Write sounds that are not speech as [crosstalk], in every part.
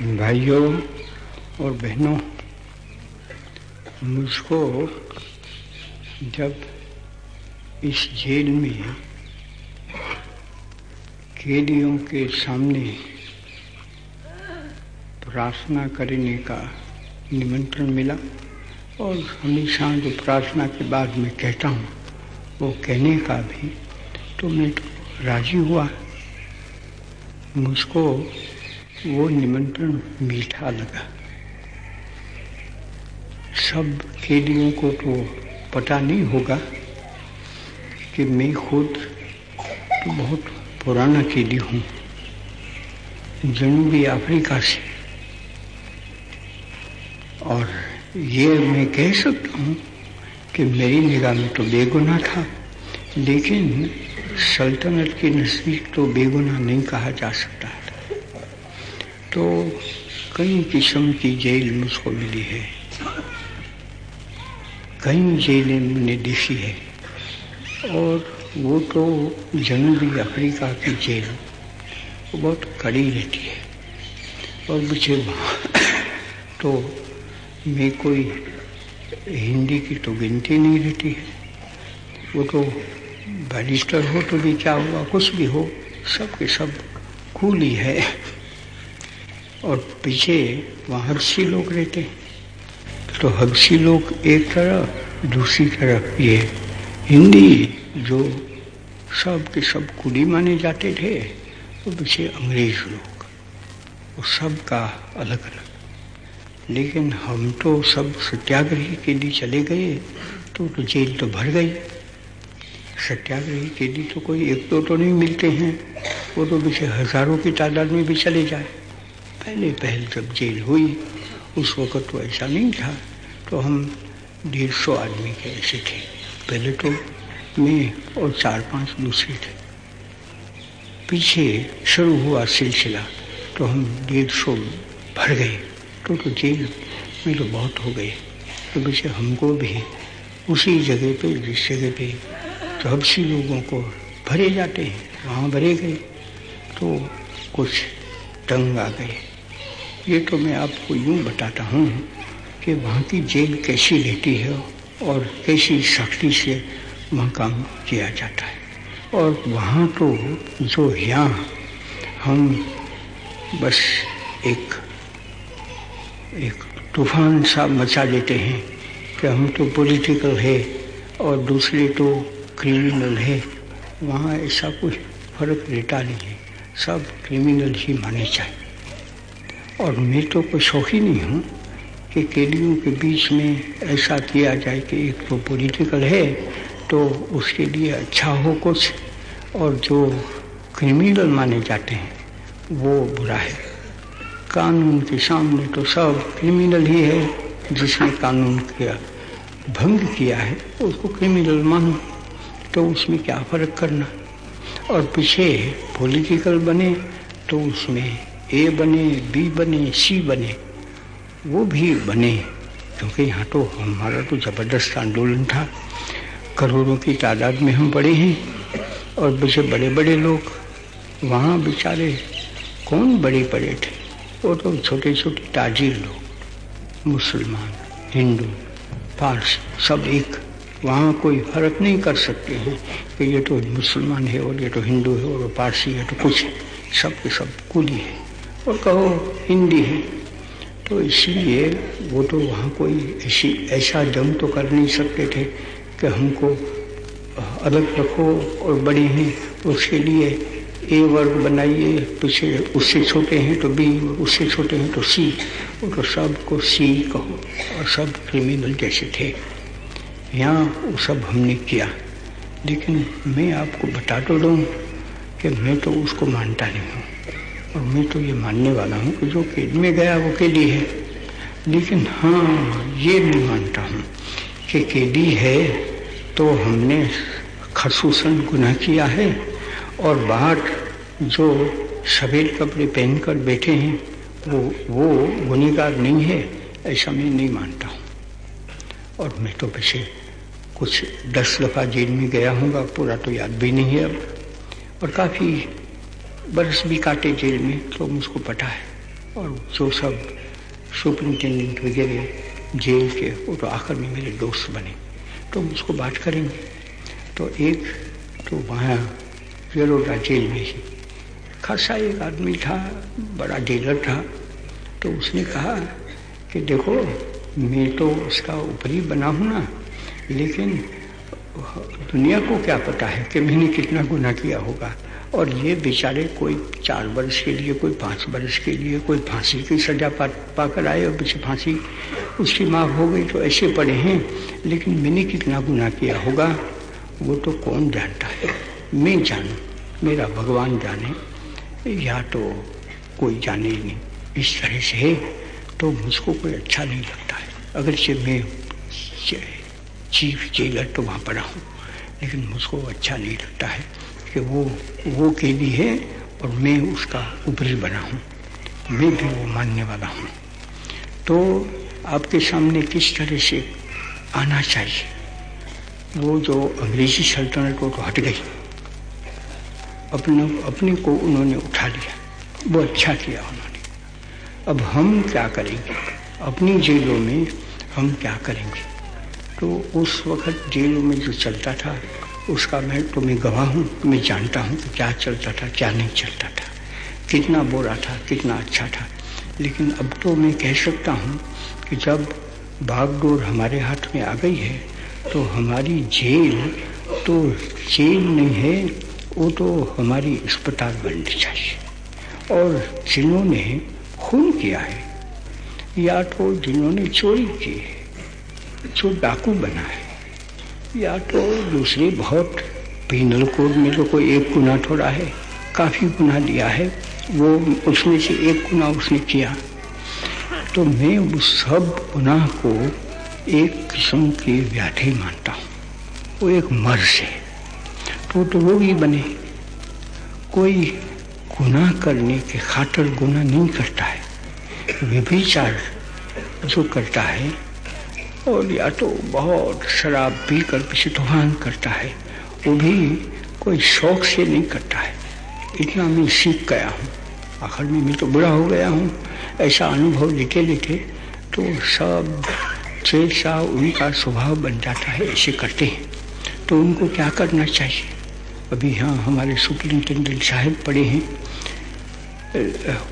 भाइयों और बहनों, मुझको जब इस जेल में कैदियों के सामने प्रार्थना करने का निमंत्रण मिला और हमेशा जो प्रार्थना के बाद मैं कहता हूँ, वो कहने का भी तो मैं तो राज़ी हुआ। मुझको वो निमंत्रण मीठा लगा। सब कैदियों को तो पता नहीं होगा कि मैं खुद तो बहुत पुराना कैदी हूँ। जनूबी अफ्रीका से। और ये मैं कह सकता हूँ कि मेरी निगाह में तो बेगुनाह था, लेकिन सल्तनत के नज़दीक तो बेगुनाह नहीं कहा जा सकता। तो कई किस्म की जेल मुझको मिली है। कई जेलें मैंने देखी है। और वो तो जनूबी अफ्रीका की जेल। बहुत कड़ी रहती है। और मुझे [coughs] तो मैं कोई हिंदी की तो गिनती नहीं रहती है। वो तो बैरिस्टर हो तो भी क्या हुआ, कुछ भी हो, सब के सब कूली है। और पीछे वहाँ हबसी लोग रहते हैं। तो हबसी लोग एक तरफ़ दूसरी तरफ़ ये हिंदी जो सब के सब कुली माने जाते थे तो पीछे अंग्रेज़ लोग। वो सब का अलग अलग लेकिन हम तो सब सत्याग्रही के लिए चले गए तो, तो जेल तो भर गई। सत्याग्रही के लिए तो कोई एक दो तो नहीं मिलते हैं वो तो पीछे हज़ारों की तादाद में भी चले जाए। पहले पहल जब जेल हुई, उस वक़्त तो ऐसा नहीं था तो हम डेढ़ सौ आदमी के ऐसे थे। पहले तो मैं और चार पाँच दूसरे थे। पीछे शुरू हुआ सिलसिला तो हम डेढ़ सौ भर गए। तो तो जेल में तो बहुत हो गए। तो पीछे हमको भी उसी जगह पे, जिस जगह पे हबसी लोगों को भरे जाते हैं, वहाँ भरे गए। तो कुछ तंग आ गए। ये तो मैं आपको यूँ बताता हूँ कि वहाँ की जेल कैसी रहती है और कैसी सख्ती से वहाँ काम किया जाता है। और वहाँ तो जो यहाँ हम बस एक एक तूफ़ान सा मचा देते हैं कि हम तो पॉलिटिकल है और दूसरे तो क्रिमिनल है। वहाँ ऐसा कुछ फ़र्क रहता नहीं है। सब क्रिमिनल ही माने चाहिए और मैं तो कोई शौकी नहीं हूँ कि कैदियों के बीच में ऐसा किया जाए कि एक तो पॉलिटिकल है तो उसके लिए अच्छा हो कुछ, और जो क्रिमिनल माने जाते हैं, वो बुरा है। कानून के सामने तो सब क्रिमिनल ही है, जिसने कानून का भंग किया है, उसको क्रिमिनल मानो तो उसमें क्या फ़र्क करना? और पीछे पॉलिटिकल बने तो उसमें ए बने बी बने सी बने, वो भी बने, क्योंकि यहाँ तो हमारा तो ज़बरदस्त आंदोलन था। करोड़ों की तादाद में हम पड़े हैं, और मुझे बड़े बड़े लोग, वहाँ बेचारे कौन बड़े पड़े थे? वो तो छोटे छोटे ताजिर लोग, मुसलमान, हिंदू पार्स सब एक। वहाँ कोई फ़र्क नहीं कर सकते हैं कि ये तो मुसलमान है, और ये तो हिंदू है, और पारसी है तो कुछ सब के सब कुली है। और कहो, हिंदी है। तो इसलिए वो तो वहाँ कोई ऐसी, ऐसा जंग तो कर नहीं सकते थे कि हमको अलग रखो और बड़े हैं। उसके लिए ए वर्ग बनाइए, पीछे उससे छोटे हैं तो बी, उससे छोटे हैं तो सी वो तो सबको सी कहो। और सब क्रिमिनल जैसे थे। यहाँ वो सब हमने किया। लेकिन मैं आपको बता तो दूँ कि मैं तो उसको मानता नहीं हूँ। और मैं तो ये मानने वाला हूँ कि जो कैद में गया वो कैदी है। लेकिन हाँ ये मैं मानता हूँ कि कैदी है तो हमने खसूसन गुनाह किया है और बाहर जो सफ़ेद कपड़े पहनकर बैठे हैं, वो वो गुनहगार नहीं है, ऐसा मैं नहीं मानता हूँ। और मैं तो पीछे कुछ दस दफ़ा जेल में गया हूँ पूरा तो याद भी नहीं है अब। और काफ़ी बरस भी काटे जेल में तो मुझको पता है और जो सब सुपरिंटेंडेंट वगैरह जेल के, वो तो आखिर में मेरे दोस्त बने। तो उसको बात करेंगे। तो एक तो वहाँ येलोडा जेल में ही खासा एक आदमी था, बड़ा जेलर था। तो उसने कहा कि देखो, मैं तो उसका ऊपरी बना हूँ ना, लेकिन दुनिया को क्या पता है कि मैंने कितना गुना किया होगा? और ये बेचारे कोई चार वर्ष के लिए, कोई पाँच वर्ष के लिए, कोई फांसी की सजा पा, पाकर आए और पीछे फांसी उसकी माफ़ हो गई तो ऐसे पड़े हैं। लेकिन मैंने कितना गुना किया होगा? वो तो कौन जानता है? मैं जानू, मेरा भगवान जाने, या तो कोई जाने ही नहीं। इस तरह से तो मुझको कोई अच्छा नहीं लगता है। अगर से मैं चीफ जेलर तो वहाँ पड़ा हूँ लेकिन मुझको अच्छा नहीं लगता है कि वो वो केली है और मैं उसका ऊपरी बना हूँ। मैं भी वो मानने वाला हूँ। तो आपके सामने किस तरह से आना चाहिए? वो जो अंग्रेज़ी सल्तनत वो तो हट गई। अपने अपने को उन्होंने उठा लिया। वो अच्छा किया उन्होंने। अब हम क्या करेंगे? अपनी जेलों में हम क्या करेंगे? तो उस वक्त जेल में जो चलता था, उसका मैं तो मैं गवाह हूँ, मैं जानता हूँ कि क्या चलता था, क्या नहीं चलता था। कितना बुरा था, कितना अच्छा था। लेकिन अब तो मैं कह सकता हूँ कि जब बागडोर हमारे हाथ में आ गई है तो हमारी जेल तो जेल नहीं है, वो तो हमारी अस्पताल बननी चाहिए और जिन्होंने खून किया है, या तो जिन्होंने चोरी की है जो डाकू बना है, या तो दूसरे बहुत पीनल कोड में तो कोई एक गुना थोड़ा है, काफ़ी गुना दिया है, वो उसमें से एक गुना उसने किया। तो मैं उस सब गुनाह को एक किस्म की व्याधि मानता हूँ। वो एक मर्ज है तो तो वो भी बने। कोई गुनाह करने के खातर गुनाह नहीं करता है। विभिचार जो करता है और या तो बहुत शराब पीकर पीछे तूफ़ान करता है। वो भी कोई शौक से नहीं करता है। इतना मैं सीख गया हूँ। आखिर में मैं तो बुरा हो गया हूँ। ऐसा अनुभव लेते लेते तो सब जैसा उनका स्वभाव बन जाता है, ऐसे करते हैं। तो उनको क्या करना चाहिए? अभी यहाँ हमारे सुप्रिंटेंडेंट साहब पड़े हैं।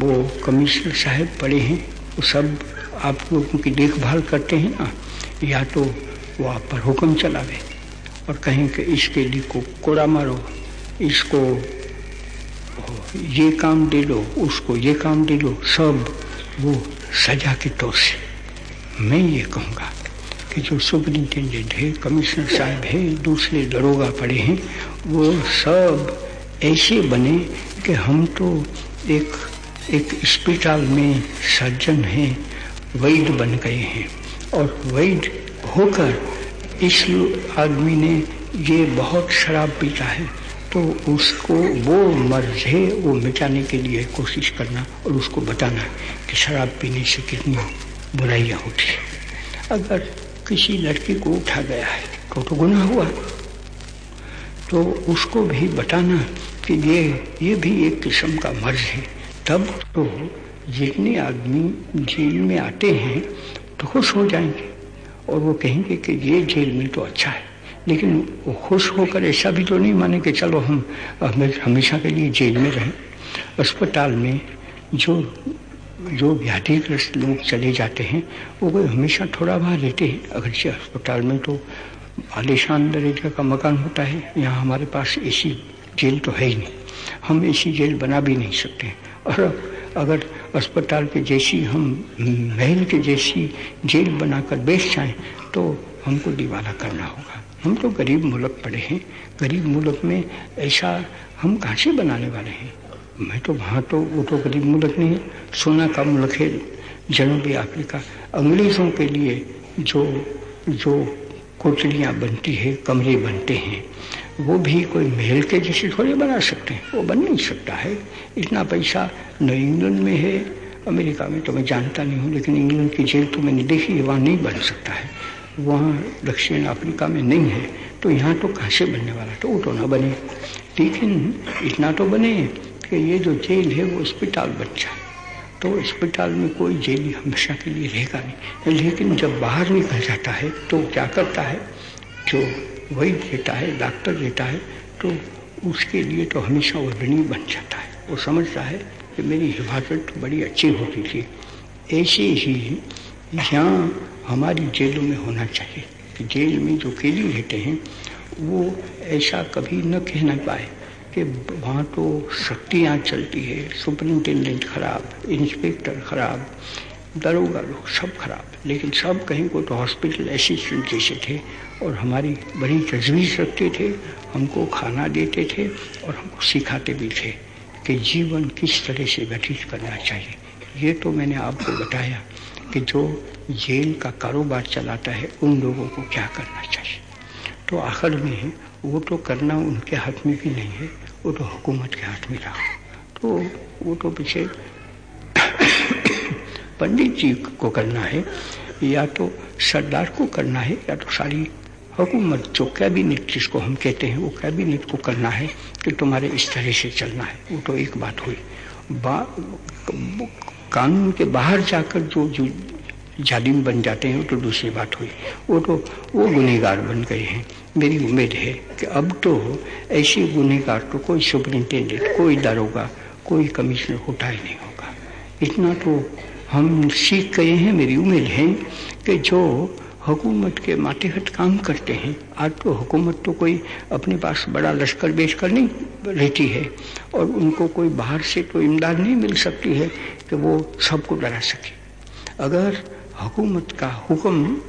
वो कमिश्नर साहब पड़े हैं। वो सब आप लोगों की देखभाल करते हैं ना? या तो वो आप पर हुक्म चलावे। और कहें कि इसके लिए को कोड़ा मारो, इसको ये काम दे लो, उसको ये काम दे लो, सब वो सजा के तौर से मैं ये कहूँगा कि जो सुपरिंटेंडेंट है, कमिश्नर साहब है, दूसरे दरोगा पड़े हैं, वो सब ऐसे बने कि हम तो एक एक अस्पताल में सर्जन हैं वैद बन गए हैं। और वैद होकर इस आदमी ने ये बहुत शराब पीता है तो उसको वो मर्ज है, वो मिटाने के लिए कोशिश करना और उसको बताना कि शराब पीने से कितनी बुराइयाँ होती है। अगर किसी लड़की को उठा गया है तो तो गुना हुआ। तो उसको भी बताना कि ये ये भी एक किस्म का मर्ज है। तब तो जितने आदमी जेल में आते हैं तो खुश हो जाएँगे। और वो कहेंगे कि ये जेल में तो अच्छा है, लेकिन वो खुश होकर ऐसा भी तो नहीं माने कि चलो हम हमेशा के लिए जेल में रहें। अस्पताल में जो जो व्याधिग्रस्त लोग चले जाते हैं, वो कोई हमेशा थोड़ा बाहर रहते हैं। अगर से अस्पताल में तो आलिशान दर्जे का मकान होता है, यहाँ हमारे पास ऐसी जेल तो है ही नहीं। हम ऐसी जेल बना भी नहीं सकते। और अगर अस्पताल के जैसी हम, महल के जैसी जेल बनाकर बेच जाएँ तो हमको दीवाना करना होगा। हम तो गरीब मुल्क पड़े हैं। गरीब मुल्क में ऐसा हम कहाँ से बनाने वाले हैं? मैं तो वहाँ तो वो तो गरीब मुल्क नहीं है। सोना का मुल्क है जनूबी अफ्रीका अंग्रेज़ों के लिए जो जो कोटलियाँ बनती है, कमरे बनते हैं, वो भी कोई महल के जैसे थोड़े बना सकते हैं। वो बन नहीं सकता है। इतना पैसा न इंग्लैंड में है, अमेरिका में तो मैं जानता नहीं हूँ, लेकिन इंग्लैंड की जेल तो मैंने देखी है, वहाँ नहीं बन सकता है। वहाँ दक्षिण अफ्रीका में नहीं है तो यहाँ तो कहाँ से बनने वाला? तो वो तो ना बने। लेकिन इतना तो बने कि ये जो जेल है, वो अस्पताल बन जाए। तो अस्पताल में कोई जेली हमेशा के लिए रहेगा नहीं। लेकिन जब बाहर निकल जाता है तो क्या करता है? जो वही देता है, डॉक्टर देता है तो उसके लिए तो हमेशा वो ऋणी बन जाता है। वो समझता है कि मेरी हिफाजत बड़ी अच्छी होती थी। ऐसे ही यहाँ हमारी जेलों में होना चाहिए कि जेल में जो कैदी रहते हैं, वो ऐसा कभी न कहना पाए। कि वहाँ तो शक्तियाँ चलती है, सुपरिंटेंडेंट खराब, इंस्पेक्टर खराब, दरोगा लोग सब खराब, लेकिन सब कहीं को तो हॉस्पिटल असिस्टेंट जैसे थे और हमारी बड़ी तजवीज़ रखते थे, हमको खाना देते थे और हमको सिखाते भी थे कि जीवन किस तरह से व्यतीत करना चाहिए। ये तो मैंने आपको बताया कि जो जेल का कारोबार चलाता है, उन लोगों को क्या करना चाहिए। तो आखिर में वो तो करना उनके हाथ में भी नहीं है, वो तो हुकूमत के हाथ में रहा तो वो तो पीछे पंडित जी को करना है, या तो सरदार को करना है, या तो सारी हुकूमत जो कैबिनेट जिसको हम कहते हैं, वो कैबिनेट को करना है कि तुम्हारे इस तरह से चलना है। वो तो एक बात हुई। कानून के बाहर जाकर जो जो जालिम बन जाते हैं तो दूसरी बात हुई। वो तो वो गुनहगार बन गए हैं। मेरी उम्मीद है कि अब तो ऐसे गुनेगार तो कोई सुपरिंटेंडेंट, कोई दारोगा, कोई कमिश्नर होता ही नहीं होगा। इतना तो हम सीख गए हैं, मेरी उम्मीद है कि जो हुकूमत के मातेहत काम करते हैं, आज तो हुकूमत तो कोई अपने पास बड़ा लश्कर बेच कर नहीं रहती है, और उनको कोई बाहर से तो इमदाद नहीं मिल सकती है कि वो सबको डरा सके। अगर हुकूमत का हुक्म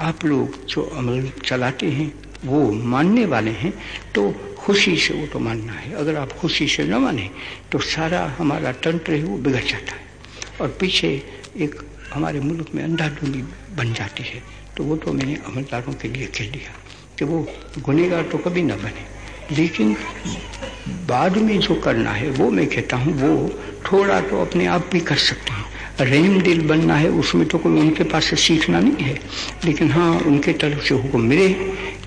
आप लोग जो अमल चलाते हैं, वो मानने वाले हैं तो खुशी से वो तो मानना है। अगर आप खुशी से न माने तो सारा हमारा तंत्र है, वो बिगड़ जाता है। और पीछे एक हमारे मुल्क में अंधाधुंधी बन जाती है तो वो तो मैंने अमलदारों के लिए कह दिया कि वो गुनेगार तो कभी ना बने। लेकिन बाद में जो करना है, वो मैं कहता हूँ, वो थोड़ा तो अपने आप भी कर सकते हैं। रहम दिल बनना है उसमें तो कोई उनके पास से सीखना नहीं है। लेकिन हाँ उनके तरफ़ से हुक्म मिले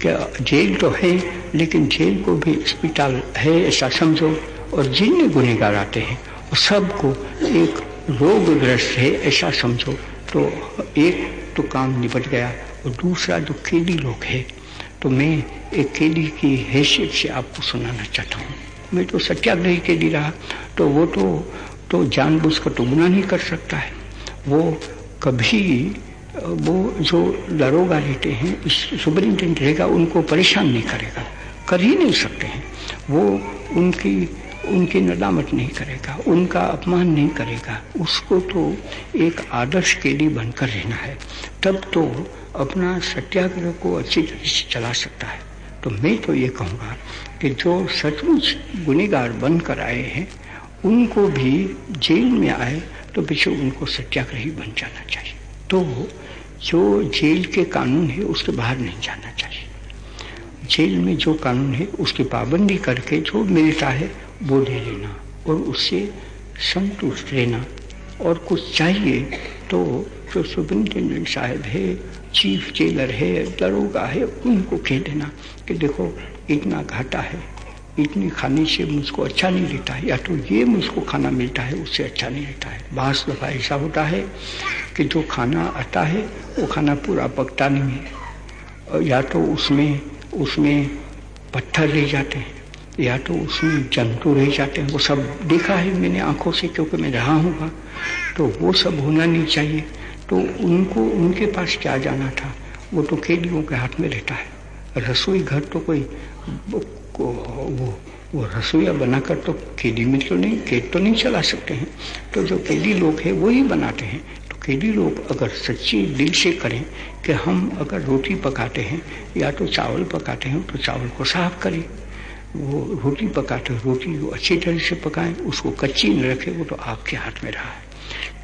कि जेल तो है, लेकिन जेल को भी अस्पताल है, ऐसा समझो। और जिन गुनेगार आते हैं, वो सबको एक रोगग्रस्त है, ऐसा समझो। तो एक तो काम निपट गया और दूसरा जो केली लोग है तो मैं एक केली की हैसियत से आपको सुनाना चाहता हूँ। मैं तो सत्याग्रही केली रहा तो वो तो तो जानबूझ कर तो गुना नहीं कर सकता है। वो कभी, वो जो दरोगा रहते हैं सुपरिंटेंडेंट रहेगा, उनको परेशान नहीं करेगा। कर ही नहीं सकते हैं। वो उनकी उनकी नदामत नहीं करेगा, उनका अपमान नहीं करेगा। उसको तो एक आदर्श के लिए बनकर रहना है। तब तो अपना सत्याग्रह को अच्छी तरह से चला सकता है। तो मैं तो ये कहूँगा कि जो सचमुच गुनेगार बनकर आए हैं उनको भी जेल में आए तो पीछे उनको सत्याग्रही बन जाना चाहिए। तो जो जेल के कानून है, उसके बाहर नहीं जाना चाहिए। जेल में जो कानून है, उसकी पाबंदी करके जो मिलता है, वो ले लेना और उससे संतुष्ट रहना। और कुछ चाहिए तो जो सुपरिंटेंडेंट साहब है, चीफ जेलर है, दरोगा है, उनको कह देना कि देखो, इतना घाटा है इतनी खाने से मुझको अच्छा नहीं रहता है। या तो ये मुझको खाना मिलता है, उससे अच्छा नहीं रहता है। बास दफ़ा ऐसा होता है कि जो खाना आता है, वो खाना पूरा पकता नहीं है। या तो उसमें उसमें पत्थर रह जाते हैं, या तो उसमें जंतु रह जाते हैं। वो सब देखा है मैंने आँखों से, क्योंकि मैं रहा हूँ तो वो सब होना नहीं चाहिए। तो उनको, उनके पास क्या जाना था? वो तो कैदियों के हाथ में रहता है। रसोई घर तो कोई वो वो, वो रसोईया बनाकर तो कैदी में तो नहीं कैद तो नहीं चला सकते हैं। तो जो कैदी लोग हैं वो ही बनाते हैं। तो कैदी लोग अगर सच्ची दिल से करें कि हम अगर रोटी पकाते हैं या तो चावल पकाते हैं तो चावल को साफ़ करें। वो रोटी पकाते रोटी वो अच्छी तरह से पकाएँ उसको कच्ची न रखे वो तो आपके हाथ में रहा है।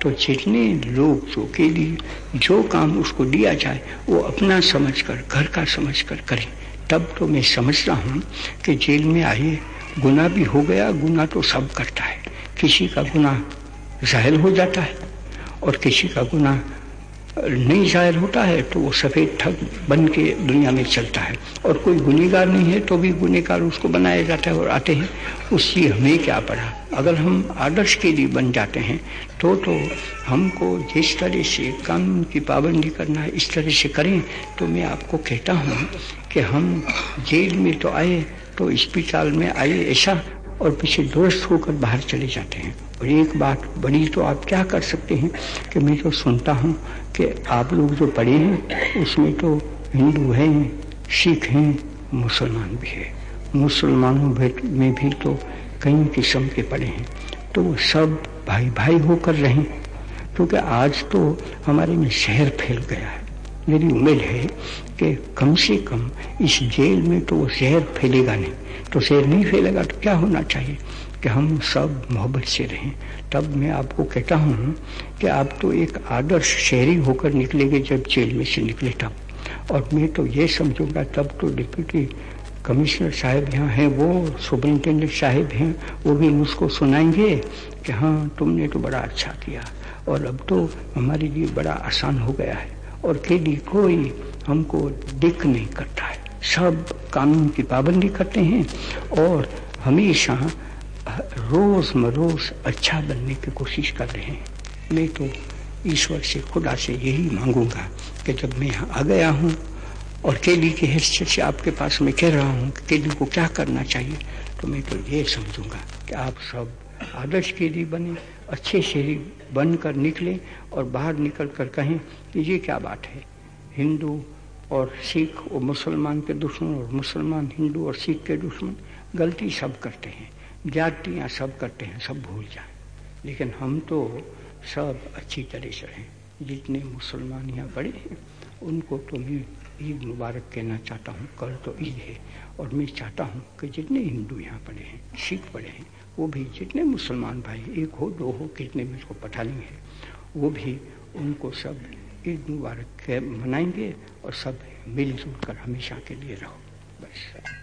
तो जितने लोग जो के लिए जो काम उसको दिया जाए वो अपना समझकर घर का समझकर करें। तब तो मैं समझता हूँ कि जेल में आए गुना भी हो गया, गुना तो सब करता है। किसी का गुना ज़ाहिर हो जाता है और किसी का गुना नहीं ज़ाहिर होता है तो वो सफ़ेद ठग बन के दुनिया में चलता है। और कोई गुनेगार नहीं है तो भी गुनेगार उसको बनाया जाता है और आते हैं। उससे हमें क्या पड़ा अगर हम आदर्श के लिए बन जाते हैं तो तो हमको जिस तरह से कानून की पाबंदी करना है, इस तरह से करें तो मैं आपको कहता हूँ कि हम जेल में तो आए तो अस्पताल में आए, ऐसा और पीछे दुरुस्त होकर बाहर चले जाते हैं। और एक बात बड़ी तो आप क्या कर सकते हैं कि मैं तो सुनता हूँ कि आप लोग जो पढ़े हैं, उसमें तो हिंदू हैं, सिख हैं, मुसलमान भी है। मुसलमानों में भी तो कई किस्म के पड़े हैं। तो वो सब भाई भाई होकर रहें। क्योंकि आज तो हमारे में शहर फैल गया है। मेरी उम्मीद है कि कम से कम इस जेल में तो वो शहर फैलेगा नहीं। तो शहर नहीं फैलेगा तो क्या होना चाहिए कि हम सब मोहब्बत से रहें? तब मैं आपको कहता हूँ कि आप तो एक आदर्श शहरी होकर निकलेंगे जब जेल में से निकले तब। और मैं तो ये समझूँगा, तब तो डिप्यूटी कमिश्नर साहब यहाँ हैं, वो सुपरिंटेंडेंट साहब हैं, वो भी मुझको सुनाएँगे कि हाँ तुमने तो बड़ा अच्छा किया। और अब तो हमारे लिए बड़ा आसान हो गया है। और के लिए कोई हमको दिक नहीं करता है। सब कानून की पाबंदी करते हैं और हमेशा रोज मरोज अच्छा बनने की कोशिश कर रहे हैं। मैं तो ईश्वर से, खुदा से यही मांगूँगा कि जब मैं यहाँ आ गया हूँ और केली की हैसियत से आपके पास मैं कह रहा हूँ कि केली को क्या करना चाहिए तो मैं तो ये समझूँगा कि आप सब आदर्श के लिए बने अच्छे से शहरी बनकर निकले और बाहर निकल कर कहें कि ये क्या बात है? हिंदू और सिख और मुसलमान के दुश्मन और मुसलमान, हिंदू और सिख के दुश्मन, गलती सब करते हैं जातियाँ सब करते हैं, सब भूल जाए। लेकिन हम तो सब अच्छी तरह से रहें जितने मुसलमान यहाँ बड़े हैं, उनको तो मैं ईद मुबारक कहना चाहता हूँ, कल तो ईद है। और मैं चाहता हूँ कि जितने हिंदू यहाँ पड़े हैं, सिख पड़े हैं, वो भी जितने मुसलमान भाई, एक हो, दो हो, कितने मुझको नहीं है, वो भी उनको सब ईद मुबारक मनाएँगे और सब मिलजुल कर हमेशा के लिए रहो। बस।